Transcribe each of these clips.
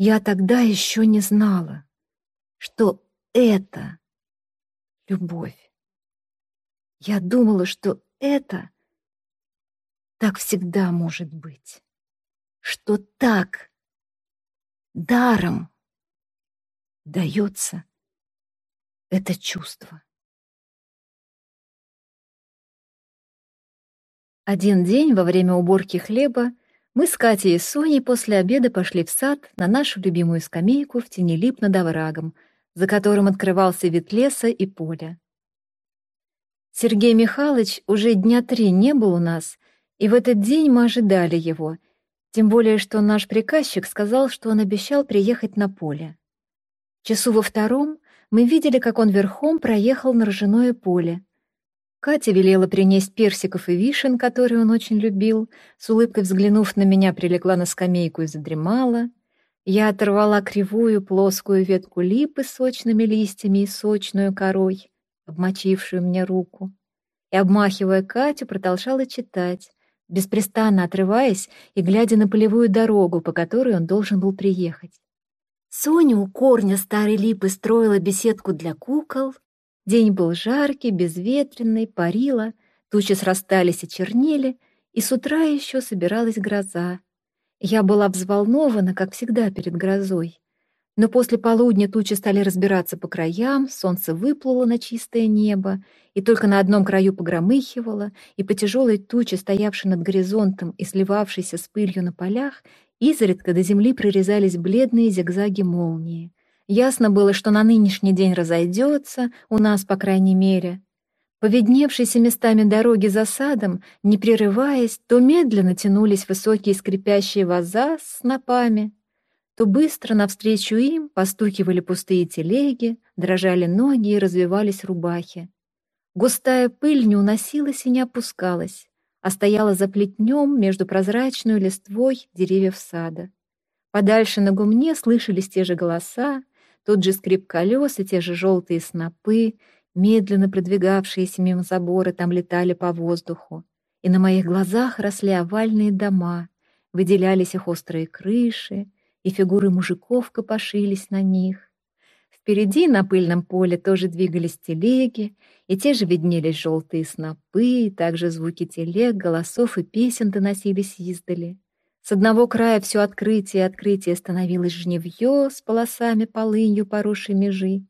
Я тогда еще не знала, что это любовь. Я думала, что это так всегда может быть, что так даром дается это чувство. Один день во время уборки хлеба мы с Катей и Соней после обеда пошли в сад на нашу любимую скамейку в тени лип над оврагом, за которым открывался вид леса и поля. Сергей Михайлович уже дня три не был у нас, и в этот день мы ожидали его, тем более что наш приказчик сказал, что он обещал приехать на поле. Часу во втором мы видели, как он верхом проехал на ржаное поле, Катя велела принести персиков и вишен, которые он очень любил. С улыбкой взглянув на меня, прилегла на скамейку и задремала. Я оторвала кривую плоскую ветку липы с сочными листьями и сочную корой, обмочившую мне руку. И, обмахивая Катю, продолжала читать, беспрестанно отрываясь и глядя на полевую дорогу, по которой он должен был приехать. Соня у корня старой липы строила беседку для кукол, День был жаркий, безветренный, парило, тучи срастались и чернели, и с утра еще собиралась гроза. Я была взволнована, как всегда, перед грозой. Но после полудня тучи стали разбираться по краям, солнце выплыло на чистое небо, и только на одном краю погромыхивало, и по тяжелой туче, стоявшей над горизонтом и сливавшейся с пылью на полях, изредка до земли прорезались бледные зигзаги молнии. Ясно было, что на нынешний день разойдется, у нас, по крайней мере. Поведневшиеся местами дороги за садом, не прерываясь, то медленно тянулись высокие скрипящие ваза с снопами, то быстро навстречу им постукивали пустые телеги, дрожали ноги и развивались рубахи. Густая пыль не уносилась и не опускалась, а стояла за плетнем между прозрачной листвой деревьев сада. Подальше на гумне слышались те же голоса, тот же скрип колес и те же желтые снопы, медленно продвигавшиеся мимо забора, там летали по воздуху. И на моих глазах росли овальные дома, выделялись их острые крыши, и фигуры мужиков копошились на них. Впереди на пыльном поле тоже двигались телеги, и те же виднелись желтые снопы, и также звуки телег, голосов и песен доносились издали. С одного края все открытие и открытие становилось жневье с полосами полынью поросшей межи.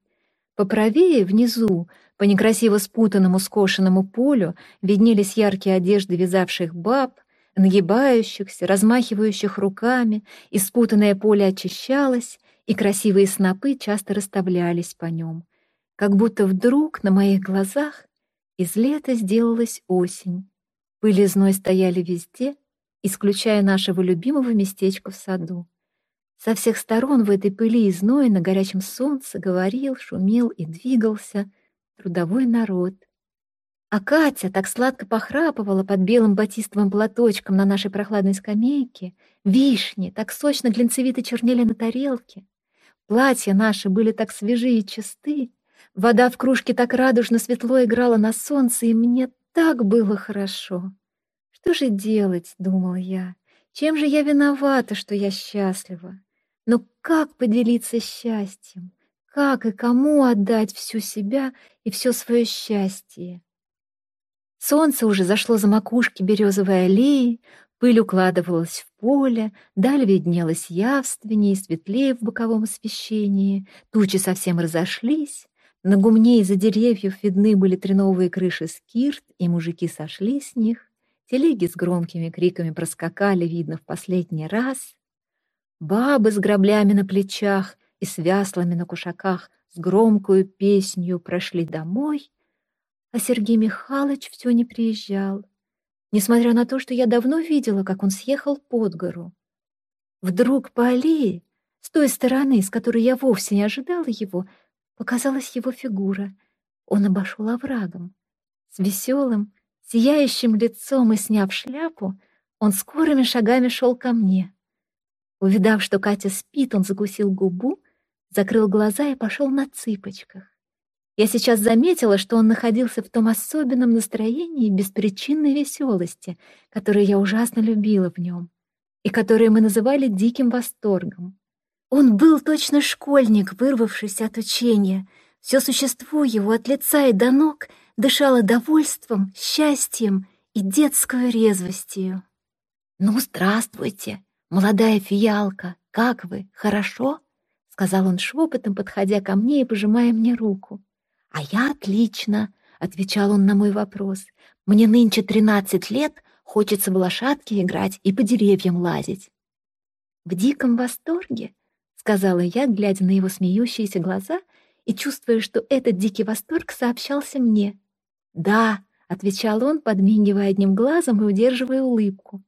Поправее, внизу, по некрасиво спутанному скошенному полю, виднелись яркие одежды вязавших баб, нагибающихся, размахивающих руками, и спутанное поле очищалось, и красивые снопы часто расставлялись по нем. Как будто вдруг на моих глазах из лета сделалась осень. Пыль и зной стояли везде — исключая нашего любимого местечка в саду. Со всех сторон в этой пыли и зное на горячем солнце говорил, шумел и двигался трудовой народ. А Катя так сладко похрапывала под белым батистовым платочком на нашей прохладной скамейке, вишни так сочно глинцевито чернели на тарелке, платья наши были так свежи и чисты, вода в кружке так радужно светло играла на солнце, и мне так было хорошо. Что же делать, думал я? Чем же я виновата, что я счастлива? Но как поделиться счастьем? Как и кому отдать всю себя и все свое счастье? Солнце уже зашло за макушки березовой аллеи, пыль укладывалась в поле, даль виднелась явственнее и светлее в боковом освещении, тучи совсем разошлись, на гумне из-за деревьев видны были треновые крыши скирт, и мужики сошли с них. Телеги с громкими криками проскакали, видно, в последний раз. Бабы с граблями на плечах и с вяслами на кушаках с громкую песнью прошли домой, а Сергей Михайлович все не приезжал, несмотря на то, что я давно видела, как он съехал под гору. Вдруг по аллее, с той стороны, с которой я вовсе не ожидала его, показалась его фигура. Он обошел оврагом. С веселым, Сияющим лицом и сняв шляпу, он скорыми шагами шел ко мне. Увидав, что Катя спит, он закусил губу, закрыл глаза и пошел на цыпочках. Я сейчас заметила, что он находился в том особенном настроении беспричинной веселости, которое я ужасно любила в нем, и которое мы называли диким восторгом. Он был точно школьник, вырвавшийся от учения. Все существо его от лица и до ног дышало довольством, счастьем и детской резвостью. «Ну, здравствуйте, молодая фиалка, как вы, хорошо?» — сказал он шепотом, подходя ко мне и пожимая мне руку. «А я отлично», — отвечал он на мой вопрос. «Мне нынче тринадцать лет, хочется в лошадке играть и по деревьям лазить». «В диком восторге», — сказала я, глядя на его смеющиеся глаза и чувствуя, что этот дикий восторг сообщался мне. «Да», — отвечал он, подмигивая одним глазом и удерживая улыбку.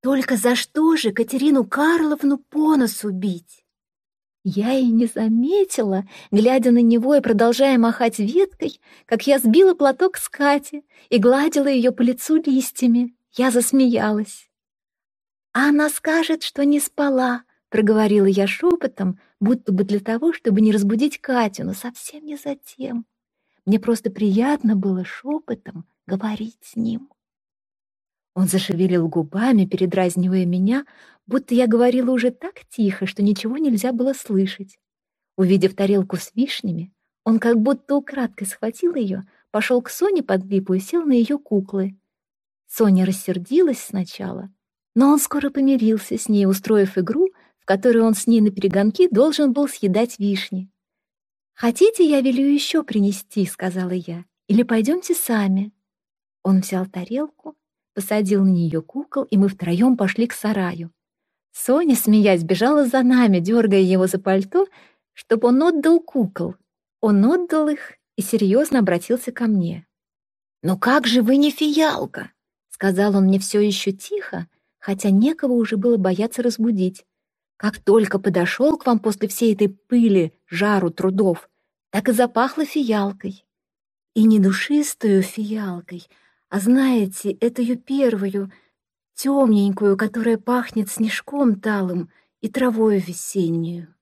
«Только за что же Катерину Карловну по носу бить?» Я и не заметила, глядя на него и продолжая махать веткой, как я сбила платок с Кати и гладила ее по лицу листьями. Я засмеялась. «А она скажет, что не спала», — проговорила я шепотом, будто бы для того, чтобы не разбудить Катю, но совсем не за тем. Мне просто приятно было шепотом говорить с ним. Он зашевелил губами, передразнивая меня, будто я говорила уже так тихо, что ничего нельзя было слышать. Увидев тарелку с вишнями, он как будто украдкой схватил ее, пошел к Соне под липу и сел на ее куклы. Соня рассердилась сначала, но он скоро помирился с ней, устроив игру, в которой он с ней на перегонки должен был съедать вишни. «Хотите, я велю еще принести?» — сказала я. «Или пойдемте сами?» Он взял тарелку, посадил на нее кукол, и мы втроем пошли к сараю. Соня, смеясь, бежала за нами, дергая его за пальто, чтобы он отдал кукол. Он отдал их и серьезно обратился ко мне. «Ну как же вы не фиалка?» — сказал он мне все еще тихо, хотя некого уже было бояться разбудить. «Как только подошел к вам после всей этой пыли, жару, трудов, так и запахло фиалкой. И не душистую фиалкой, а знаете, эту первую, темненькую, которая пахнет снежком талым и травою весеннюю.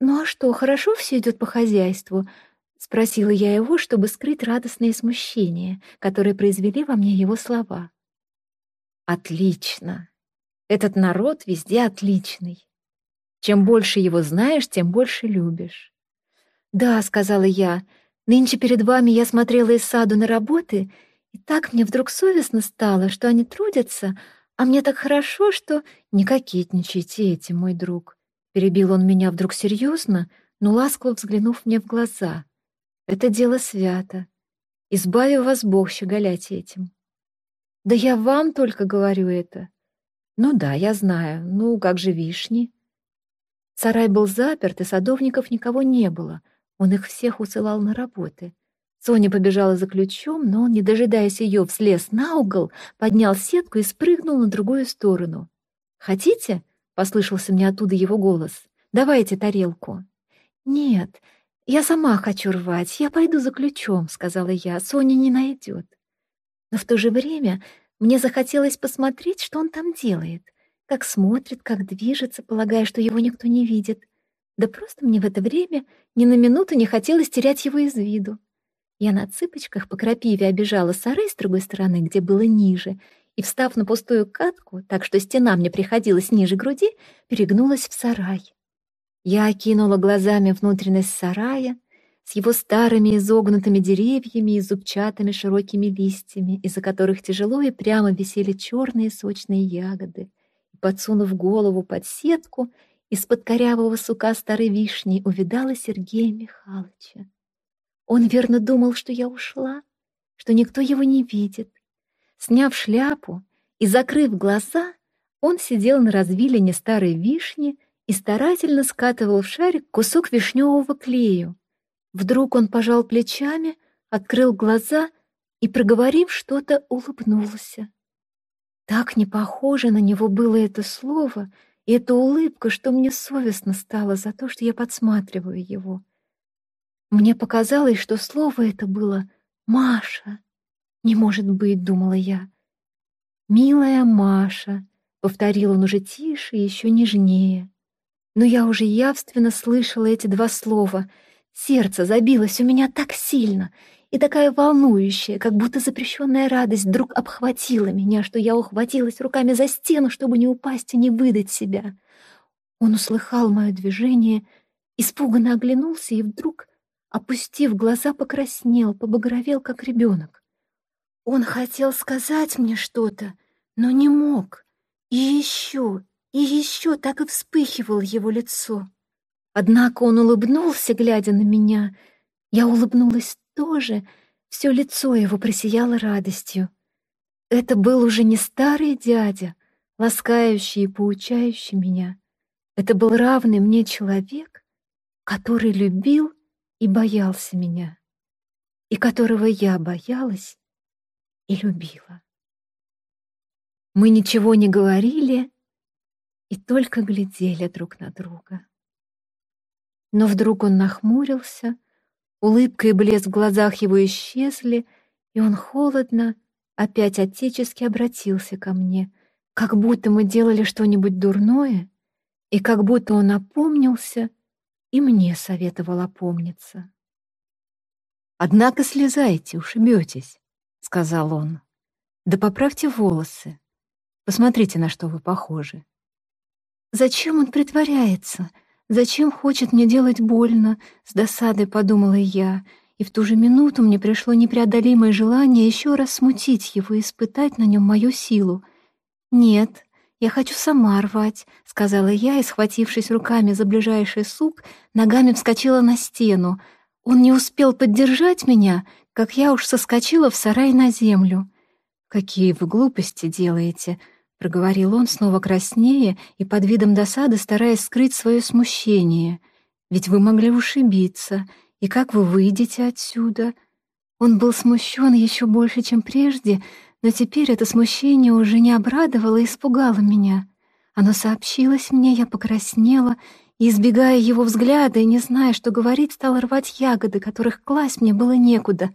«Ну а что, хорошо все идет по хозяйству?» — спросила я его, чтобы скрыть радостное смущение, которое произвели во мне его слова. «Отлично! Этот народ везде отличный. Чем больше его знаешь, тем больше любишь». «Да», — сказала я, — «нынче перед вами я смотрела из саду на работы», и так мне вдруг совестно стало, что они трудятся, а мне так хорошо, что... Не кокетничайте этим, мой друг. Перебил он меня вдруг серьезно, но ласково взглянув мне в глаза. Это дело свято. Избавив вас Бог щеголять этим. Да я вам только говорю это. Ну да, я знаю. Ну, как же вишни? Сарай был заперт, и садовников никого не было. Он их всех усылал на работы. Соня побежала за ключом, но он, не дожидаясь ее, взлез на угол, поднял сетку и спрыгнул на другую сторону. «Хотите?» — послышался мне оттуда его голос. «Давайте тарелку». «Нет, я сама хочу рвать, я пойду за ключом», — сказала я, — «Соня не найдет». Но в то же время мне захотелось посмотреть, что он там делает, как смотрит, как движется, полагая, что его никто не видит. Да просто мне в это время ни на минуту не хотелось терять его из виду. Я на цыпочках по крапиве обижала сарай с другой стороны, где было ниже, и, встав на пустую катку, так что стена мне приходилась ниже груди, перегнулась в сарай. Я окинула глазами внутренность сарая с его старыми изогнутыми деревьями и зубчатыми широкими листьями, из-за которых тяжело и прямо висели черные сочные ягоды. Подсунув голову под сетку, из-под корявого сука старой вишни увидала Сергея Михайловича. Он верно думал, что я ушла, что никто его не видит. Сняв шляпу и закрыв глаза, он сидел на развилине старой вишни и старательно скатывал в шарик кусок вишневого клею. Вдруг он пожал плечами, открыл глаза и, проговорив что-то, улыбнулся. Так не похоже на него было это слово и эта улыбка, что мне совестно стало за то, что я подсматриваю его. Мне показалось, что слово это было «Маша». «Не может быть», — думала я. «Милая Маша», — повторил он уже тише и еще нежнее. Но я уже явственно слышала эти два слова. Сердце забилось у меня так сильно и такая волнующая, как будто запрещенная радость вдруг обхватила меня, что я ухватилась руками за стену, чтобы не упасть и не выдать себя. Он услыхал мое движение, испуганно оглянулся и вдруг, опустив глаза, покраснел, побагровел, как ребенок. Он хотел сказать мне что-то, но не мог. И еще, и еще так и вспыхивало его лицо. Однако он улыбнулся, глядя на меня. Я улыбнулась тоже, все лицо его просияло радостью. Это был уже не старый дядя, ласкающий и поучающий меня. Это был равный мне человек, который любил и боялся меня, и которого я боялась и любила. Мы ничего не говорили и только глядели друг на друга. Но вдруг он нахмурился, улыбка и блеск в глазах его исчезли, и он холодно, опять отечески обратился ко мне, как будто мы делали что-нибудь дурное, и как будто он опомнился и мне советовал опомниться. «Однако слезайте, ушибетесь», — сказал он. «Да поправьте волосы. Посмотрите, на что вы похожи». «Зачем он притворяется? Зачем хочет мне делать больно?» — с досадой подумала я, и в ту же минуту мне пришло непреодолимое желание еще раз смутить его и испытать на нем мою силу. «Нет, «Я хочу сама рвать», — сказала я, и, схватившись руками за ближайший сук, ногами вскочила на стену. Он не успел поддержать меня, как я уж соскочила в сарай на землю. «Какие вы глупости делаете», — проговорил он снова краснее и под видом досады стараясь скрыть свое смущение. «Ведь вы могли ушибиться, и как вы выйдете отсюда?» Он был смущен еще больше, чем прежде, — но теперь это смущение уже не обрадовало и испугало меня. Оно сообщилось мне, я покраснела, и, избегая его взгляда и не зная, что говорить, стала рвать ягоды, которых класть мне было некуда.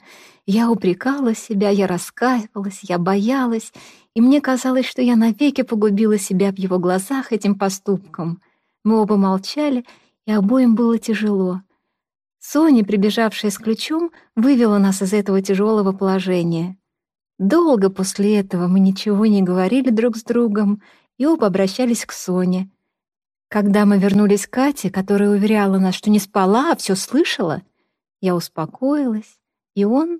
Я упрекала себя, я раскаивалась, я боялась, и мне казалось, что я навеки погубила себя в его глазах этим поступком. Мы оба молчали, и обоим было тяжело. Соня, прибежавшая с ключом, вывела нас из этого тяжелого положения. Долго после этого мы ничего не говорили друг с другом и оба обращались к Соне. Когда мы вернулись к Кате, которая уверяла нас, что не спала, а все слышала, я успокоилась, и он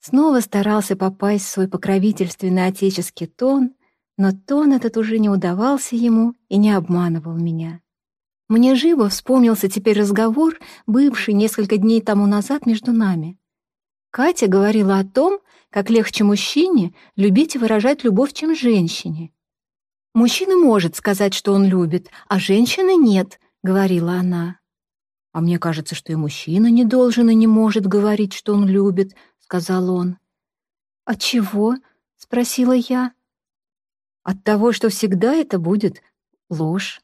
снова старался попасть в свой покровительственный отеческий тон, но тон этот уже не удавался ему и не обманывал меня. Мне живо вспомнился теперь разговор, бывший несколько дней тому назад между нами. Катя говорила о том, как легче мужчине любить и выражать любовь, чем женщине. «Мужчина может сказать, что он любит, а женщины нет», — говорила она. «А мне кажется, что и мужчина не должен и не может говорить, что он любит», — сказал он. «От чего?» — спросила я. «От того, что всегда это будет ложь.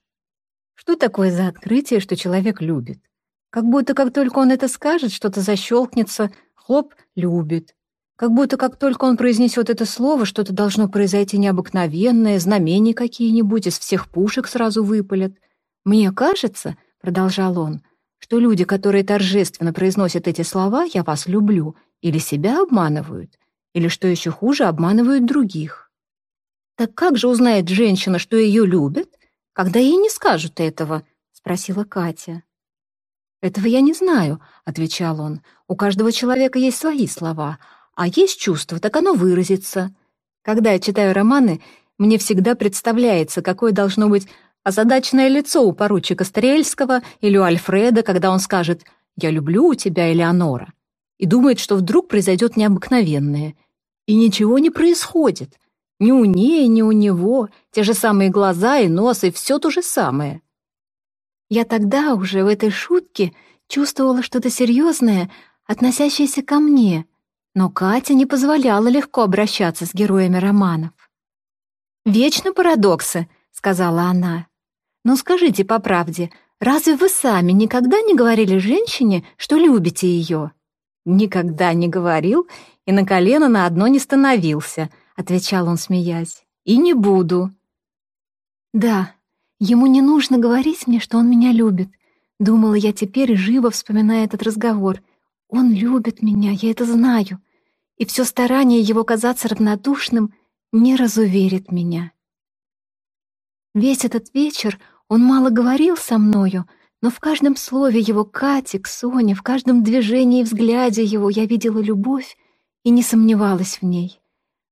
Что такое за открытие, что человек любит? Как будто как только он это скажет, что-то защелкнется, хлоп, любит. Как будто как только он произнесет это слово, что-то должно произойти необыкновенное, знамения какие-нибудь из всех пушек сразу выпалят. «Мне кажется», — продолжал он, «что люди, которые торжественно произносят эти слова «я вас люблю», или себя обманывают, или, что еще хуже, обманывают других». «Так как же узнает женщина, что ее любят, когда ей не скажут этого?» — спросила Катя. «Этого я не знаю», — отвечал он. «У каждого человека есть свои слова, а есть чувство, так оно выразится. Когда я читаю романы, мне всегда представляется, какое должно быть озадаченное лицо у поручика Стрельского или у Альфреда, когда он скажет «Я люблю тебя, Элеонора», и думает, что вдруг произойдет необыкновенное. И ничего не происходит. Ни у ней, ни у него. Те же самые глаза и нос, и все то же самое. Я тогда уже в этой шутке чувствовала что-то серьезное, относящееся ко мне — но Катя не позволяла легко обращаться с героями романов. «Вечно парадоксы», — сказала она. «Но скажите по правде, разве вы сами никогда не говорили женщине, что любите ее?» «Никогда не говорил и на колено на одно не становился», — отвечал он, смеясь. «И не буду». «Да, ему не нужно говорить мне, что он меня любит», — думала я теперь, живо вспоминая этот разговор — он любит меня, я это знаю, и все старание его казаться равнодушным не разуверит меня. Весь этот вечер Он мало говорил со мною, но в каждом слове его Кати к Соне, в каждом движении и взгляде его я видела любовь и не сомневалась в ней.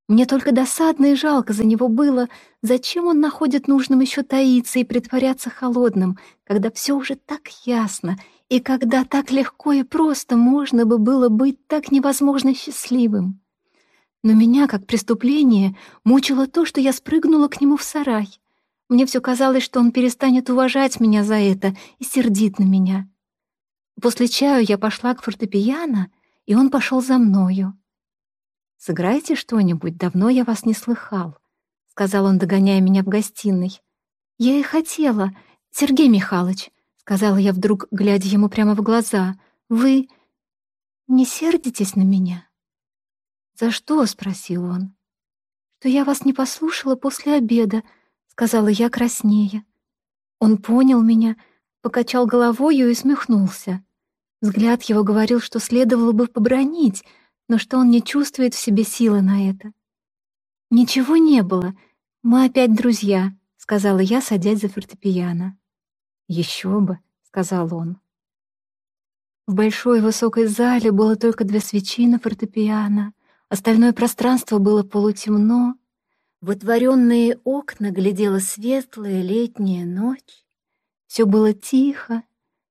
Мне только досадно и жалко за него было, зачем он находит нужным еще таиться и притворяться холодным, когда все уже так ясно, и когда так легко и просто можно бы было быть так невозможно счастливым. Но меня, как преступление, мучило то, что я спрыгнула к нему в сарай. Мне все казалось, что он перестанет уважать меня за это и сердит на меня. После чаю я пошла к фортепиано, и он пошел за мною. «Сыграйте что-нибудь, давно я вас не слыхал», — сказал он, догоняя меня в гостиной. «Я и хотела, Сергей Михайлович», — сказала я вдруг, глядя ему прямо в глаза. «Вы не сердитесь на меня?» «За что?» — спросил он. «Что я вас не послушала после обеда», — сказала я краснее. Он понял меня, покачал головою и смехнулся. Взгляд его говорил, что следовало бы побронить — но что он не чувствует в себе силы на это. «Ничего не было. Мы опять друзья», — сказала я, садясь за фортепиано. «Еще бы», — сказал он. В большой высокой зале было только две свечи на фортепиано, остальное пространство было полутемно, в отворенные окна глядела светлая летняя ночь. Все было тихо,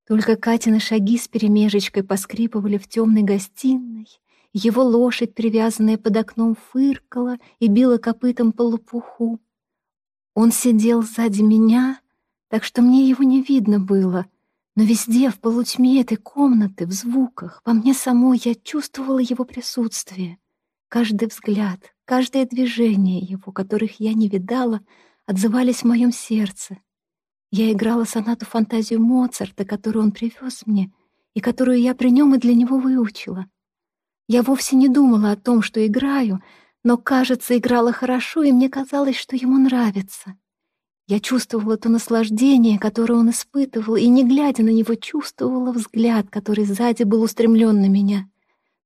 только Катины шаги с перемежечкой поскрипывали в темной гостиной, его лошадь, привязанная под окном, фыркала и била копытом по лопуху. Он сидел сзади меня, так что мне его не видно было, но везде, в полутьме этой комнаты, в звуках, во мне самой я чувствовала его присутствие. Каждый взгляд, каждое движение его, которых я не видала, отзывались в моем сердце. Я играла сонату фантазию Моцарта, которую он привез мне, и которую я при нем и для него выучила — я вовсе не думала о том, что играю, но, кажется, играла хорошо, и мне казалось, что ему нравится. Я чувствовала то наслаждение, которое он испытывал, и, не глядя на него, чувствовала взгляд, который сзади был устремлен на меня.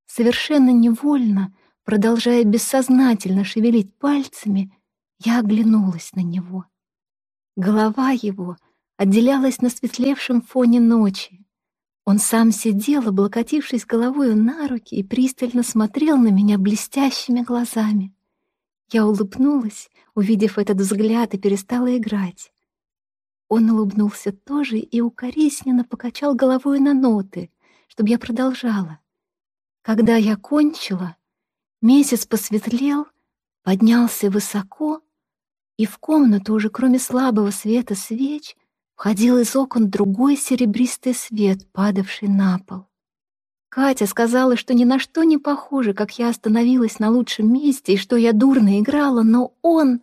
Совершенно невольно, продолжая бессознательно шевелить пальцами, я оглянулась на него. Голова его отделялась на светлевшем фоне ночи. Он сам сидел, облокотившись головой на руки, и пристально смотрел на меня блестящими глазами. Я улыбнулась, увидев этот взгляд, и перестала играть. Он улыбнулся тоже и укоризненно покачал головой на ноты, чтобы я продолжала. Когда я кончила, месяц посветлел, поднялся высоко, и в комнату уже кроме слабого света свеч Входил из окон другой серебристый свет, падавший на пол. Катя сказала, что ни на что не похоже, как я остановилась на лучшем месте и что я дурно играла, но он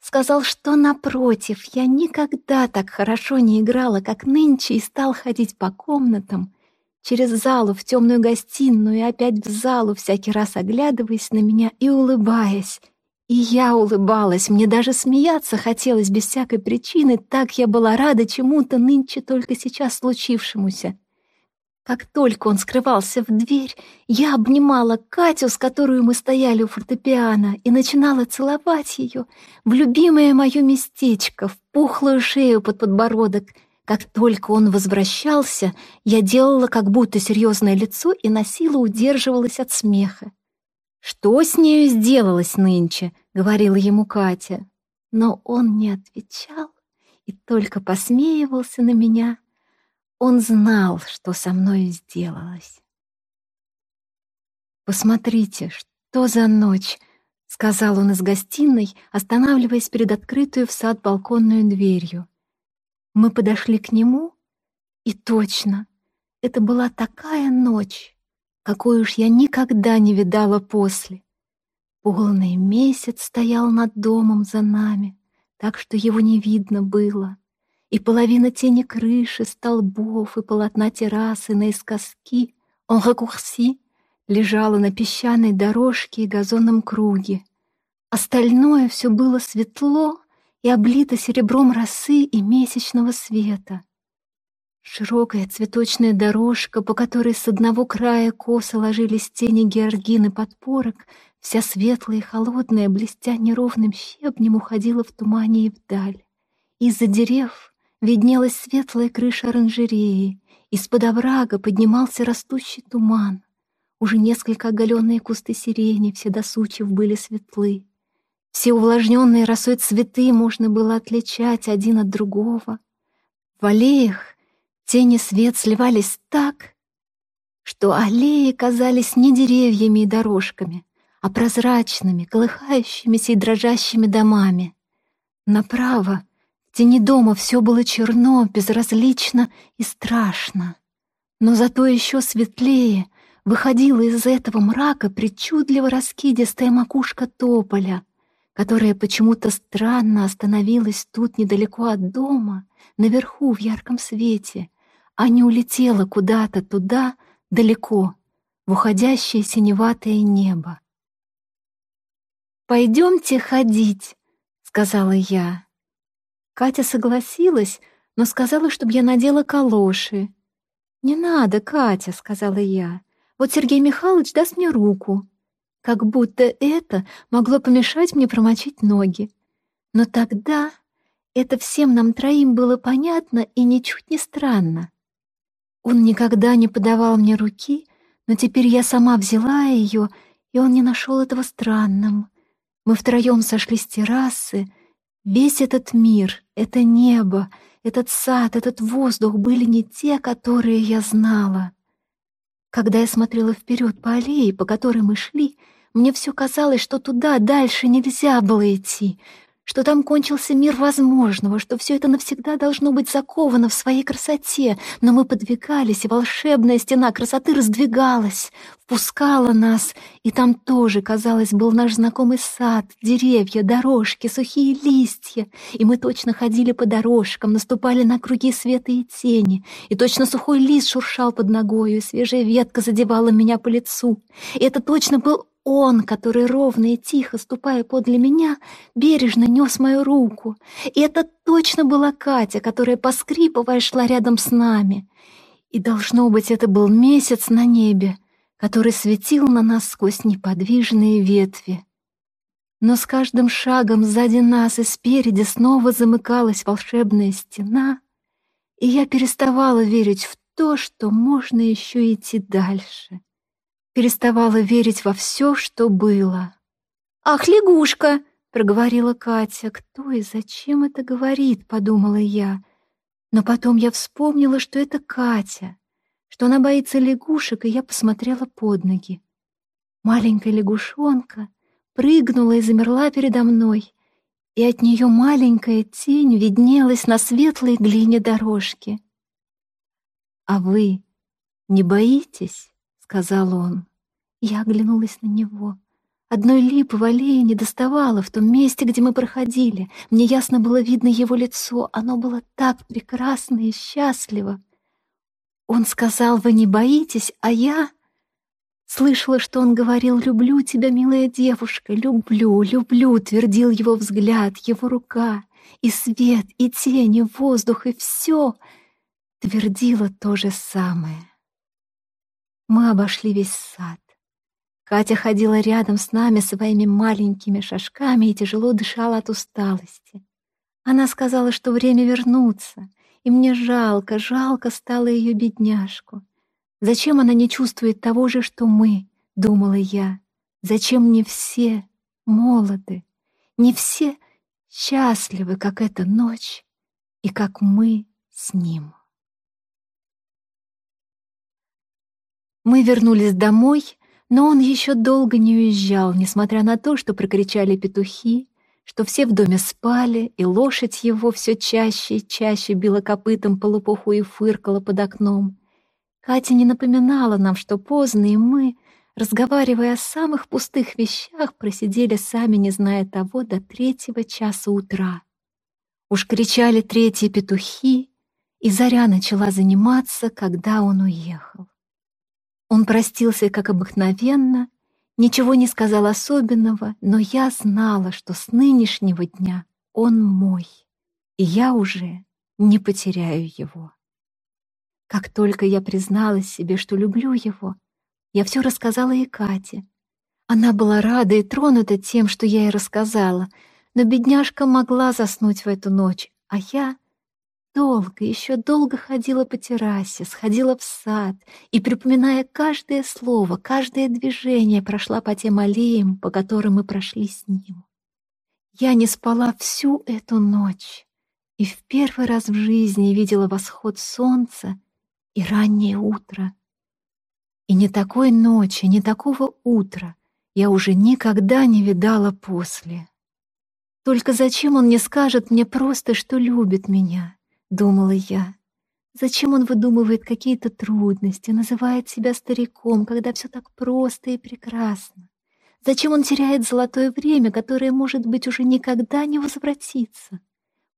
сказал, что, напротив, я никогда так хорошо не играла, как нынче, и стал ходить по комнатам, через залу в темную гостиную и опять в залу, всякий раз оглядываясь на меня и улыбаясь, и я улыбалась, мне даже смеяться хотелось без всякой причины, так я была рада чему-то нынче только сейчас случившемуся. Как только он скрывался в дверь, я обнимала Катю, с которой мы стояли у фортепиано, и начинала целовать ее в любимое мое местечко, в пухлую шею под подбородок. Как только он возвращался, я делала как будто серьезное лицо и на силу удерживалась от смеха. «Что с нею сделалось нынче?» — говорила ему Катя. Но он не отвечал и только посмеивался на меня. Он знал, что со мной сделалось. «Посмотрите, что за ночь!» — сказал он из гостиной, останавливаясь перед открытую в сад балконную дверью. Мы подошли к нему, и точно, это была такая ночь, какой уж я никогда не видала после. Полный месяц стоял над домом за нами, так что его не видно было, и половина тени крыши, столбов и полотна террасы наискоски, он ракурси, лежала на песчаной дорожке и газонном круге. Остальное все было светло и облито серебром росы и месячного света. Широкая цветочная дорожка, по которой с одного края косо ложились тени георгины подпорок, вся светлая и холодная, блестя неровным щебнем, уходила в тумане и вдаль. Из-за дерев виднелась светлая крыша оранжереи, из-под оврага поднимался растущий туман. Уже несколько оголенные кусты сирени, все до сучьев были светлы. Все увлажненные росой цветы можно было отличать один от другого. В аллеях тени свет сливались так, что аллеи казались не деревьями и дорожками, а прозрачными, колыхающимися и дрожащими домами. Направо, в тени дома, все было черно, безразлично и страшно. Но зато еще светлее выходила из этого мрака причудливо раскидистая макушка тополя — которая почему-то странно остановилась тут недалеко от дома, наверху в ярком свете, а не улетела куда-то туда, далеко, в уходящее синеватое небо. «Пойдемте ходить», — сказала я. Катя согласилась, но сказала, чтобы я надела калоши. «Не надо, Катя», — сказала я. «Вот Сергей Михайлович даст мне руку» как будто это могло помешать мне промочить ноги. Но тогда это всем нам троим было понятно и ничуть не странно. Он никогда не подавал мне руки, но теперь я сама взяла ее, и он не нашел этого странным. Мы втроем сошли с террасы. Весь этот мир, это небо, этот сад, этот воздух были не те, которые я знала. Когда я смотрела вперед по аллее, по которой мы шли, мне все казалось, что туда дальше нельзя было идти, что там кончился мир возможного, что все это навсегда должно быть заковано в своей красоте, но мы подвигались, и волшебная стена красоты раздвигалась, впускала нас, и там тоже, казалось, был наш знакомый сад, деревья, дорожки, сухие листья, и мы точно ходили по дорожкам, наступали на круги света и тени, и точно сухой лист шуршал под ногою, и свежая ветка задевала меня по лицу, и это точно был он, который ровно и тихо, ступая подле меня, бережно нес мою руку. И это точно была Катя, которая, поскрипывая, шла рядом с нами. И, должно быть, это был месяц на небе, который светил на нас сквозь неподвижные ветви. Но с каждым шагом сзади нас и спереди снова замыкалась волшебная стена, и я переставала верить в то, что можно еще идти дальше переставала верить во все, что было. «Ах, лягушка!» — проговорила Катя. «Кто и зачем это говорит?» — подумала я. Но потом я вспомнила, что это Катя, что она боится лягушек, и я посмотрела под ноги. Маленькая лягушонка прыгнула и замерла передо мной, и от нее маленькая тень виднелась на светлой глине дорожки. «А вы не боитесь?» Сказал он. Я оглянулась на него. Одной липы в аллее не доставало в том месте, где мы проходили. Мне ясно было видно его лицо. Оно было так прекрасно и счастливо. Он сказал, вы не боитесь, а я... Слышала, что он говорил «люблю тебя, милая девушка, люблю, люблю», твердил его взгляд, его рука, и свет, и тень, и воздух, и все твердило то же самое. Мы обошли весь сад. Катя ходила рядом с нами своими маленькими шажками и тяжело дышала от усталости. Она сказала, что время вернуться, и мне жалко, жалко стало ее бедняжку. Зачем она не чувствует того же, что мы, думала я. Зачем не все молоды, не все счастливы, как эта ночь и как мы с ним. Мы вернулись домой, но он еще долго не уезжал, несмотря на то, что прокричали петухи, что все в доме спали, и лошадь его все чаще и чаще била копытом по лопуху и фыркала под окном. Катя не напоминала нам, что поздно, и мы, разговаривая о самых пустых вещах, просидели сами, не зная того, до третьего часа утра. Уж кричали третьи петухи, и заря начала заниматься, когда он уехал. Он простился, как обыкновенно, ничего не сказал особенного, но я знала, что с нынешнего дня он мой, и я уже не потеряю его. Как только я призналась себе, что люблю его, я все рассказала и Кате. Она была рада и тронута тем, что я ей рассказала, но бедняжка могла заснуть в эту ночь, а я долго, еще долго ходила по террасе, сходила в сад и, припоминая каждое слово, каждое движение, прошла по тем аллеям, по которым мы прошли с ним. Я не спала всю эту ночь и в первый раз в жизни видела восход солнца и раннее утро. И ни такой ночи, ни такого утра я уже никогда не видала после. Только зачем он не скажет мне просто, что любит меня, думала я. Зачем он выдумывает какие-то трудности, называет себя стариком, когда все так просто и прекрасно? Зачем он теряет золотое время, которое, может быть, уже никогда не возвратится?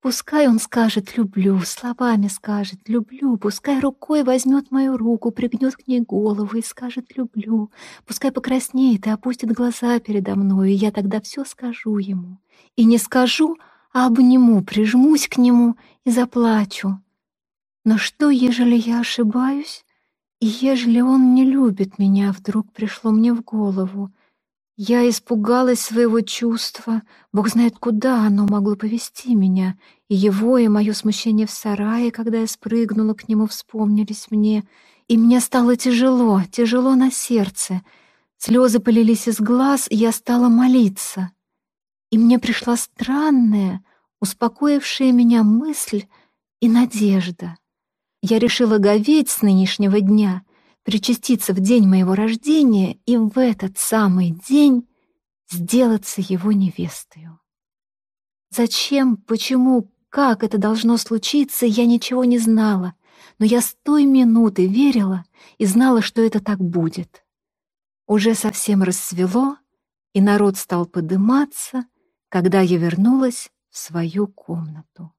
Пускай он скажет «люблю», словами скажет «люблю», пускай рукой возьмет мою руку, пригнет к ней голову и скажет «люблю», пускай покраснеет и опустит глаза передо мной, и я тогда все скажу ему. И не скажу, обниму, прижмусь к нему и заплачу. Но что, ежели я ошибаюсь, и ежели он не любит меня, вдруг пришло мне в голову — я испугалась своего чувства. Бог знает, куда оно могло повести меня. И его, и мое смущение в сарае, когда я спрыгнула к нему, вспомнились мне. И мне стало тяжело, тяжело на сердце. Слезы полились из глаз, и я стала молиться. И мне пришла странная, успокоившая меня мысль и надежда. Я решила говеть с нынешнего дня — причаститься в день моего рождения и в этот самый день сделаться его невестою. Зачем, почему, как это должно случиться, я ничего не знала, но я с той минуты верила и знала, что это так будет. Уже совсем рассвело, и народ стал подыматься, когда я вернулась свою комнату.